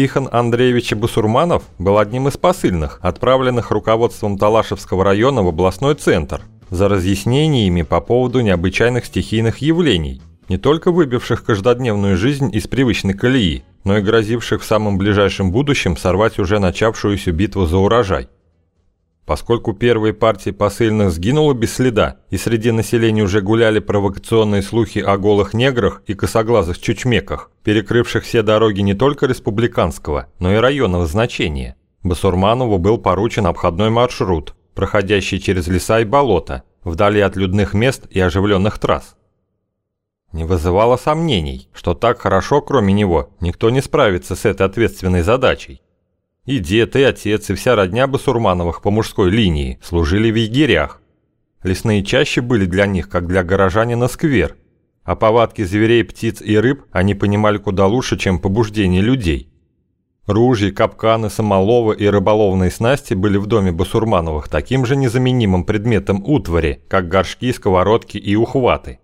Тихон Андреевич Басурманов был одним из посыльных, отправленных руководством Талашевского района в областной центр за разъяснениями по поводу необычайных стихийных явлений, не только выбивших каждодневную жизнь из привычной колеи, но и грозивших в самом ближайшем будущем сорвать уже начавшуюся битву за урожай. Поскольку первые партии посыльных сгинула без следа, и среди населения уже гуляли провокационные слухи о голых неграх и косоглазых чучмеках, перекрывших все дороги не только республиканского, но и районного значения, Басурманову был поручен обходной маршрут, проходящий через леса и болота, вдали от людных мест и оживленных трасс. Не вызывало сомнений, что так хорошо, кроме него, никто не справится с этой ответственной задачей. И дед, и отец, и вся родня Басурмановых по мужской линии служили в егерях. Лесные чащи были для них, как для горожанина, сквер. А повадки зверей, птиц и рыб они понимали куда лучше, чем побуждение людей. Ружья, капканы, самоловы и рыболовные снасти были в доме Басурмановых таким же незаменимым предметом утвари, как горшки, сковородки и ухваты.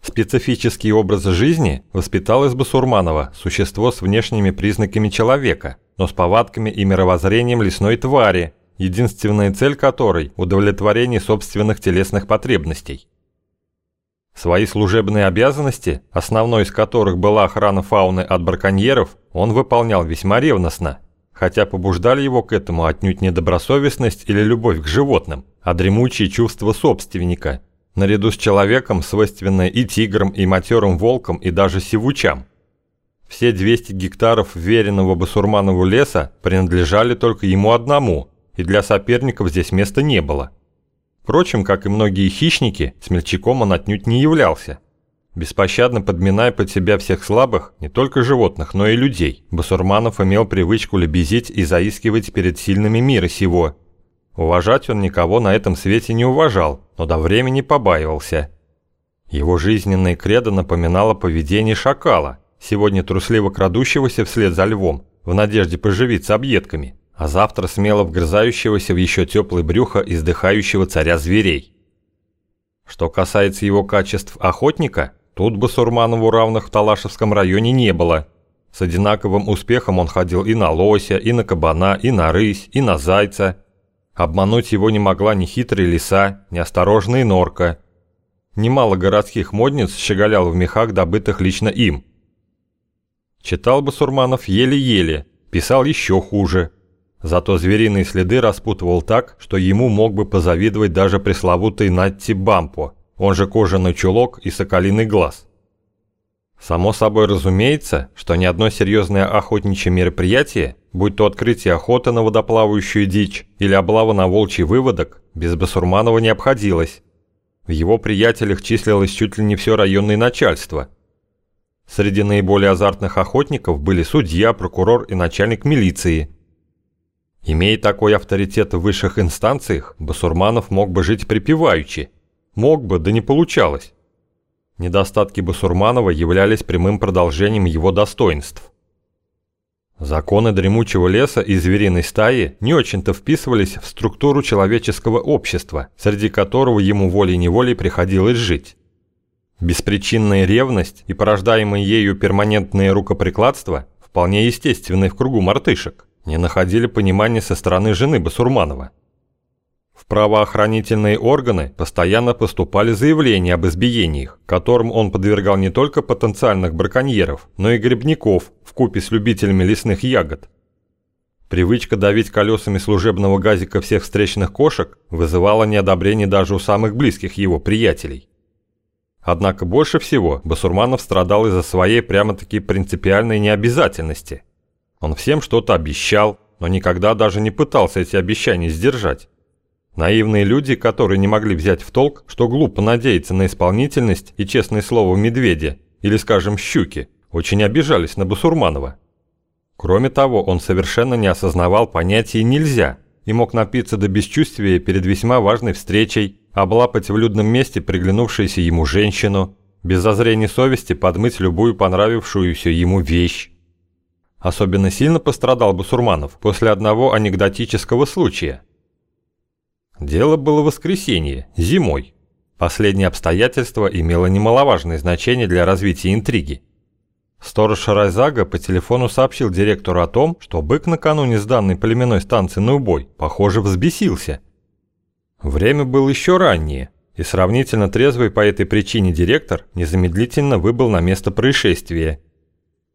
Специфический образ жизни воспитал из Басурманова существо с внешними признаками человека – но с повадками и мировоззрением лесной твари, единственная цель которой – удовлетворение собственных телесных потребностей. Свои служебные обязанности, основной из которых была охрана фауны от браконьеров, он выполнял весьма ревностно, хотя побуждали его к этому отнюдь не добросовестность или любовь к животным, а дремучие чувства собственника, наряду с человеком, свойственное и тиграм, и матерым волкам, и даже сивучам – все 200 гектаров веренного Басурманову леса принадлежали только ему одному, и для соперников здесь места не было. Впрочем, как и многие хищники, смельчаком он отнюдь не являлся. Беспощадно подминая под себя всех слабых, не только животных, но и людей, Басурманов имел привычку лебезить и заискивать перед сильными мира сего. Уважать он никого на этом свете не уважал, но до времени побаивался. Его жизненное кредо напоминало поведение шакала – сегодня трусливо крадущегося вслед за львом, в надежде поживиться объедками, а завтра смело вгрызающегося в еще теплое брюхо издыхающего царя зверей. Что касается его качеств охотника, тут бы Сурманову равных в Талашевском районе не было. С одинаковым успехом он ходил и на лося, и на кабана, и на рысь, и на зайца. Обмануть его не могла ни хитрая лиса, ни осторожная норка. Немало городских модниц щеголял в мехах, добытых лично им – Читал бы Сурманов еле-еле, писал еще хуже. Зато звериные следы распутывал так, что ему мог бы позавидовать даже пресловутый Натти Бампо, он же кожаный чулок и соколиный глаз. Само собой разумеется, что ни одно серьезное охотничье мероприятие, будь то открытие охоты на водоплавающую дичь или облава на волчий выводок, без Басурманова не обходилось. В его приятелях числилось чуть ли не все районное начальство – Среди наиболее азартных охотников были судья, прокурор и начальник милиции. Имея такой авторитет в высших инстанциях, Басурманов мог бы жить припеваючи. Мог бы, да не получалось. Недостатки Басурманова являлись прямым продолжением его достоинств. Законы дремучего леса и звериной стаи не очень-то вписывались в структуру человеческого общества, среди которого ему волей-неволей приходилось жить. Беспричинная ревность и порождаемые ею перманентные рукоприкладства, вполне естественные в кругу мартышек, не находили понимания со стороны жены Басурманова. В правоохранительные органы постоянно поступали заявления об избиениях, которым он подвергал не только потенциальных браконьеров, но и грибников в купе с любителями лесных ягод. Привычка давить колесами служебного газика всех встречных кошек вызывала неодобрение даже у самых близких его приятелей. Однако больше всего Басурманов страдал из-за своей прямо-таки принципиальной необязательности. Он всем что-то обещал, но никогда даже не пытался эти обещания сдержать. Наивные люди, которые не могли взять в толк, что глупо надеяться на исполнительность и честное слово медведя, или, скажем, щуки, очень обижались на Басурманова. Кроме того, он совершенно не осознавал понятия «нельзя» и мог напиться до бесчувствия перед весьма важной встречей, облапать в людном месте приглянувшуюся ему женщину, без зазрения совести подмыть любую понравившуюся ему вещь. Особенно сильно пострадал Басурманов после одного анекдотического случая. Дело было воскресенье, зимой. Последнее обстоятельство имело немаловажное значение для развития интриги. Сторож Райзага по телефону сообщил директору о том, что бык накануне сданной племенной станции на убой, похоже, взбесился. Время было еще раннее, и сравнительно трезвый по этой причине директор незамедлительно выбыл на место происшествия.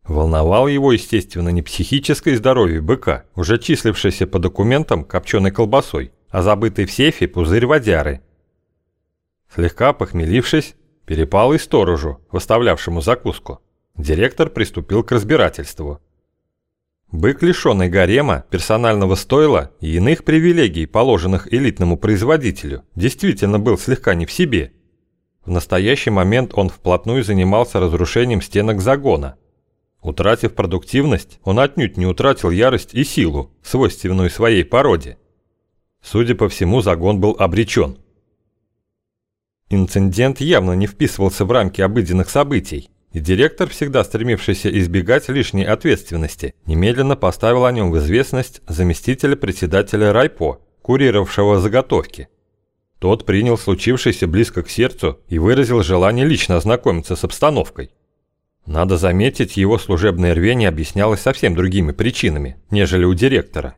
Волновал его, естественно, не психическое здоровье быка, уже числившееся по документам копченой колбасой, а забытый в сейфе пузырь водяры. Слегка похмелившись, перепал и сторожу, выставлявшему закуску. Директор приступил к разбирательству. Бык, лишенный гарема, персонального стойла и иных привилегий, положенных элитному производителю, действительно был слегка не в себе. В настоящий момент он вплотную занимался разрушением стенок загона. Утратив продуктивность, он отнюдь не утратил ярость и силу, свойственную своей породе. Судя по всему, загон был обречен. Инцидент явно не вписывался в рамки обыденных событий, и директор, всегда стремившийся избегать лишней ответственности, немедленно поставил о нем в известность заместителя председателя Райпо, курировавшего заготовки. Тот принял случившееся близко к сердцу и выразил желание лично ознакомиться с обстановкой. Надо заметить, его служебное рвение объяснялось совсем другими причинами, нежели у директора.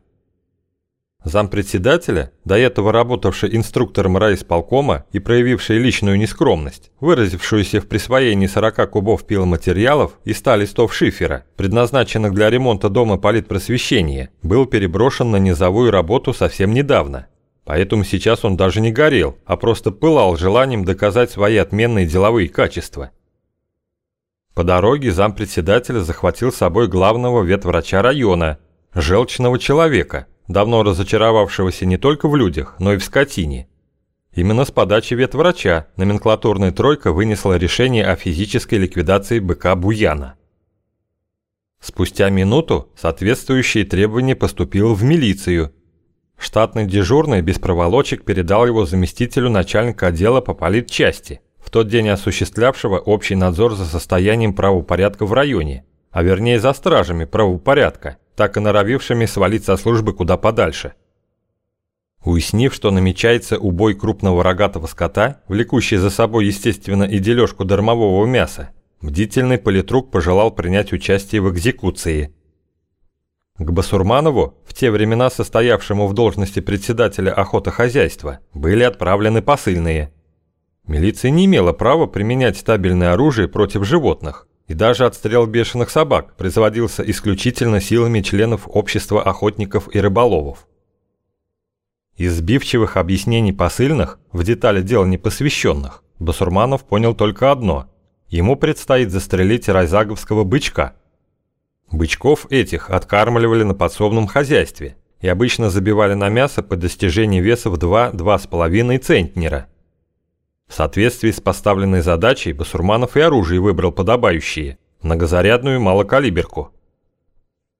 Зампредседателя, до этого работавший инструктором райисполкома и проявивший личную нескромность, выразившуюся в присвоении 40 кубов пиломатериалов и 100 листов шифера, предназначенных для ремонта дома политпросвещения, был переброшен на низовую работу совсем недавно. Поэтому сейчас он даже не горел, а просто пылал желанием доказать свои отменные деловые качества. По дороге зампредседателя захватил с собой главного ветврача района, желчного человека – давно разочаровавшегося не только в людях, но и в скотине. Именно с подачи ветврача номенклатурная тройка вынесла решение о физической ликвидации быка Буяна. Спустя минуту соответствующее требование поступило в милицию. Штатный дежурный без проволочек передал его заместителю начальника отдела по политчасти, в тот день осуществлявшего общий надзор за состоянием правопорядка в районе, а вернее за стражами правопорядка – так и норовившими свалить со службы куда подальше. Уяснив, что намечается убой крупного рогатого скота, влекущий за собой, естественно, и дележку дармового мяса, бдительный политрук пожелал принять участие в экзекуции. К Басурманову, в те времена состоявшему в должности председателя охотохозяйства, были отправлены посыльные. Милиция не имела права применять стабильное оружие против животных, и даже отстрел бешеных собак производился исключительно силами членов общества охотников и рыболовов. Из сбивчивых объяснений посыльных, в детали дела непосвященных, Басурманов понял только одно – ему предстоит застрелить райзаговского бычка. Бычков этих откармливали на подсобном хозяйстве и обычно забивали на мясо по достижении веса в 2-2,5 центнера – в соответствии с поставленной задачей Басурманов и оружие выбрал подобающие – многозарядную малокалиберку.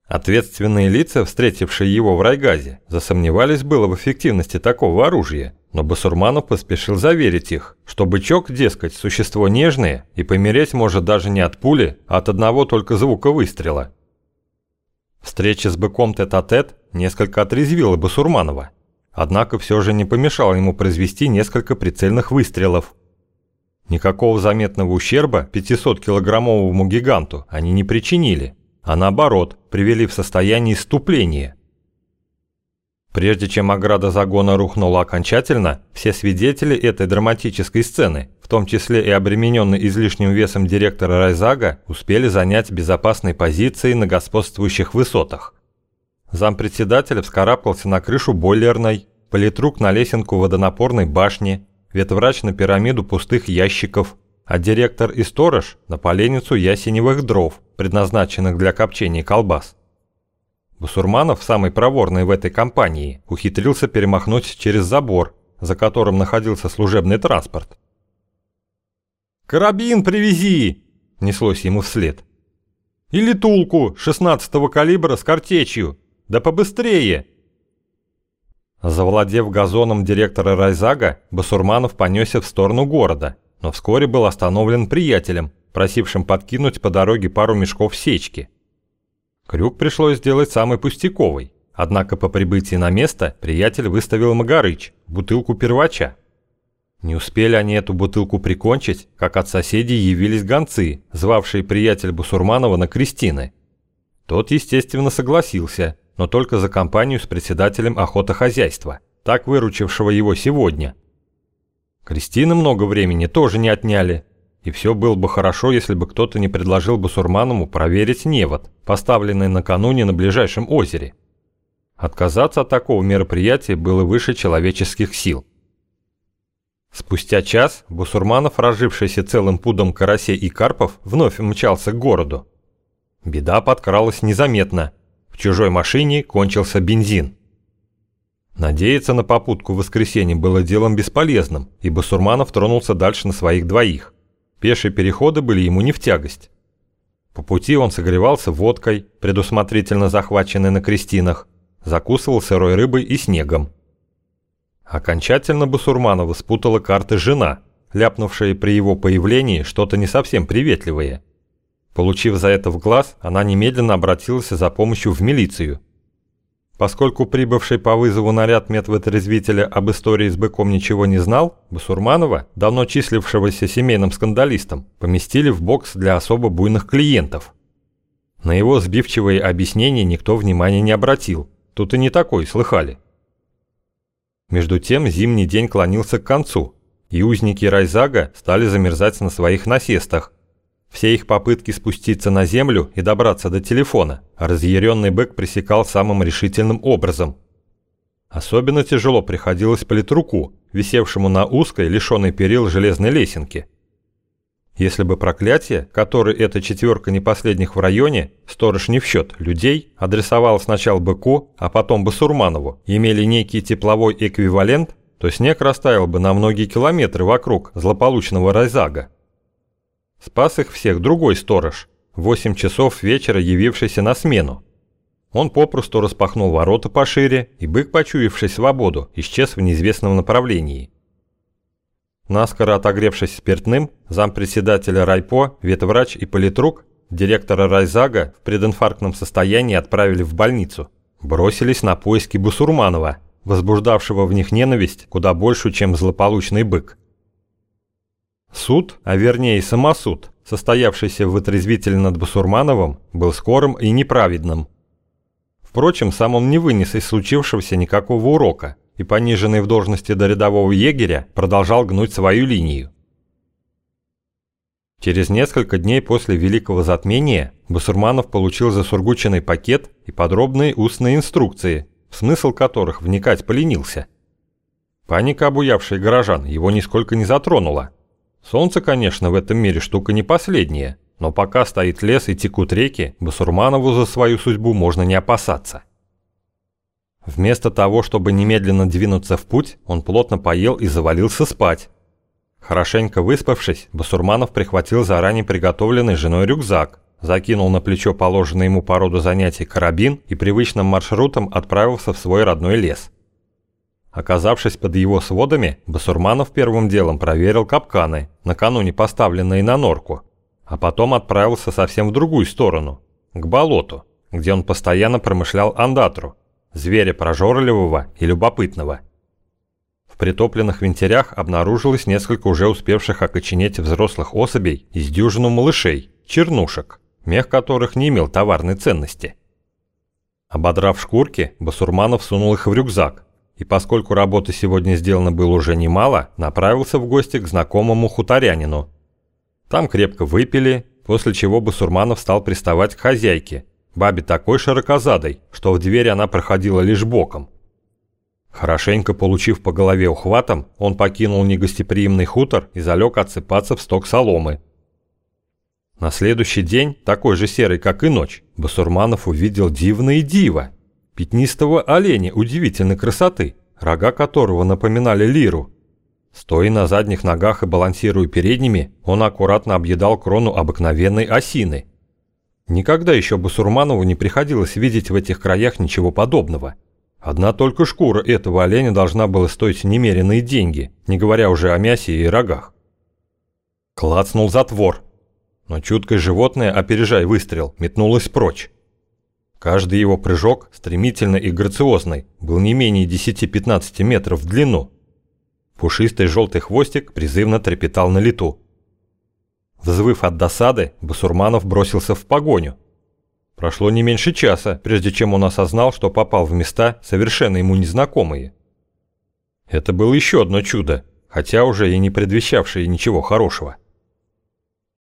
Ответственные лица, встретившие его в райгазе, засомневались было в эффективности такого оружия, но Басурманов поспешил заверить их, что бычок, дескать, существо нежное и помереть может даже не от пули, а от одного только звука выстрела. Встреча с быком тет-а-тет -тет несколько отрезвила Басурманова – Однако все же не помешало ему произвести несколько прицельных выстрелов. Никакого заметного ущерба 500-килограммовому гиганту они не причинили, а наоборот, привели в состояние иступления. Прежде чем ограда загона рухнула окончательно, все свидетели этой драматической сцены, в том числе и обремененный излишним весом директора Райзага, успели занять безопасные позиции на господствующих высотах. Зампредседатель вскарабкался на крышу бойлерной, политрук на лесенку водонапорной башни, ветврач на пирамиду пустых ящиков, а директор и сторож на поленницу ясеневых дров, предназначенных для копчения колбас. Бусурманов, самый проворный в этой компании, ухитрился перемахнуть через забор, за которым находился служебный транспорт. «Карабин привези!» – неслось ему вслед. «Или тулку 16-го калибра с картечью!» Да побыстрее!» Завладев газоном директора Райзага, Басурманов понесся в сторону города, но вскоре был остановлен приятелем, просившим подкинуть по дороге пару мешков сечки. Крюк пришлось сделать самый пустяковый, однако по прибытии на место приятель выставил Магарыч, бутылку первача. Не успели они эту бутылку прикончить, как от соседей явились гонцы, звавшие приятеля Бусурманова на крестины. Тот, естественно, согласился, но только за компанию с председателем охотохозяйства, так выручившего его сегодня. Кристины много времени тоже не отняли, и все было бы хорошо, если бы кто-то не предложил Басурманову проверить невод, поставленный накануне на ближайшем озере. Отказаться от такого мероприятия было выше человеческих сил. Спустя час Бусурманов, разжившийся целым пудом карасей и карпов, вновь мчался к городу. Беда подкралась незаметно. В чужой машине кончился бензин. Надеяться на попутку в воскресенье было делом бесполезным, и Басурманов тронулся дальше на своих двоих. Пешие переходы были ему не в тягость. По пути он согревался водкой, предусмотрительно захваченной на крестинах, закусывал сырой рыбой и снегом. Окончательно Басурманова спутала карты жена, ляпнувшая при его появлении что-то не совсем приветливое. Получив за это в глаз, она немедленно обратилась за помощью в милицию. Поскольку прибывший по вызову наряд медвотрезвителя об истории с быком ничего не знал, Басурманова, давно числившегося семейным скандалистом, поместили в бокс для особо буйных клиентов. На его сбивчивые объяснения никто внимания не обратил, тут и не такой слыхали. Между тем зимний день клонился к концу, и узники Райзага стали замерзать на своих насестах. Все их попытки спуститься на землю и добраться до телефона разъяренный бык пресекал самым решительным образом. Особенно тяжело приходилось политруку, висевшему на узкой, лишенной перил железной лесенке. Если бы проклятие, которое эта четверка не последних в районе, сторож не в счет, людей, адресовал сначала быку, а потом бы Сурманову, имели некий тепловой эквивалент, то снег растаял бы на многие километры вокруг злополучного Райзага. Спас их всех другой сторож, 8 часов вечера явившийся на смену. Он попросту распахнул ворота пошире, и бык, почуявший свободу, исчез в неизвестном направлении. Наскоро отогревшись спиртным, зампредседателя райпо, ветврач и политрук, директора райзага в прединфарктном состоянии отправили в больницу. Бросились на поиски Бусурманова, возбуждавшего в них ненависть куда большую, чем злополучный бык. Суд, а вернее самосуд, состоявшийся в отрезвителе над Бусурмановым, был скорым и неправедным. Впрочем, сам он не вынес из случившегося никакого урока – и пониженный в должности до рядового егеря продолжал гнуть свою линию. Через несколько дней после Великого Затмения Басурманов получил засургученный пакет и подробные устные инструкции, в смысл которых вникать поленился. Паника, обуявшая горожан, его нисколько не затронула. Солнце, конечно, в этом мире штука не последняя, но пока стоит лес и текут реки, Басурманову за свою судьбу можно не опасаться. Вместо того, чтобы немедленно двинуться в путь, он плотно поел и завалился спать. Хорошенько выспавшись, Басурманов прихватил заранее приготовленный женой рюкзак, закинул на плечо положенный ему по роду занятий карабин и привычным маршрутом отправился в свой родной лес. Оказавшись под его сводами, Басурманов первым делом проверил капканы, накануне поставленные на норку, а потом отправился совсем в другую сторону, к болоту, где он постоянно промышлял андатру, зверя прожорливого и любопытного. В притопленных винтерях обнаружилось несколько уже успевших окоченеть взрослых особей из дюжину малышей, чернушек, мех которых не имел товарной ценности. Ободрав шкурки, Басурманов сунул их в рюкзак, и поскольку работы сегодня сделано было уже немало, направился в гости к знакомому хуторянину. Там крепко выпили, после чего Басурманов стал приставать к хозяйке, Бабе такой широкозадой, что в дверь она проходила лишь боком. Хорошенько получив по голове ухватом, он покинул негостеприимный хутор и залег отсыпаться в сток соломы. На следующий день, такой же серый, как и ночь, Басурманов увидел дивное диво. Пятнистого оленя удивительной красоты, рога которого напоминали лиру. Стоя на задних ногах и балансируя передними, он аккуратно объедал крону обыкновенной осины – Никогда еще Басурманову не приходилось видеть в этих краях ничего подобного. Одна только шкура этого оленя должна была стоить немеренные деньги, не говоря уже о мясе и рогах. Клацнул затвор. Но чуткое животное, опережая выстрел, метнулось прочь. Каждый его прыжок, стремительный и грациозный, был не менее 10-15 метров в длину. Пушистый желтый хвостик призывно трепетал на лету. Взвыв от досады, Басурманов бросился в погоню. Прошло не меньше часа, прежде чем он осознал, что попал в места, совершенно ему незнакомые. Это было еще одно чудо, хотя уже и не предвещавшее ничего хорошего.